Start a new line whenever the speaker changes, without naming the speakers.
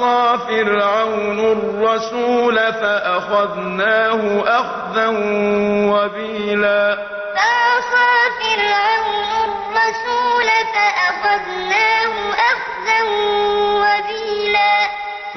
فَعَصَىٰ فِرْعَوْنُ الرَّسُولَ فَأَخَذْنَاهُ أَخْذًا وَبِيلًا فَعَصَىٰ فِرْعَوْنُ الرَّسُولَ فَأَخَذْنَاهُ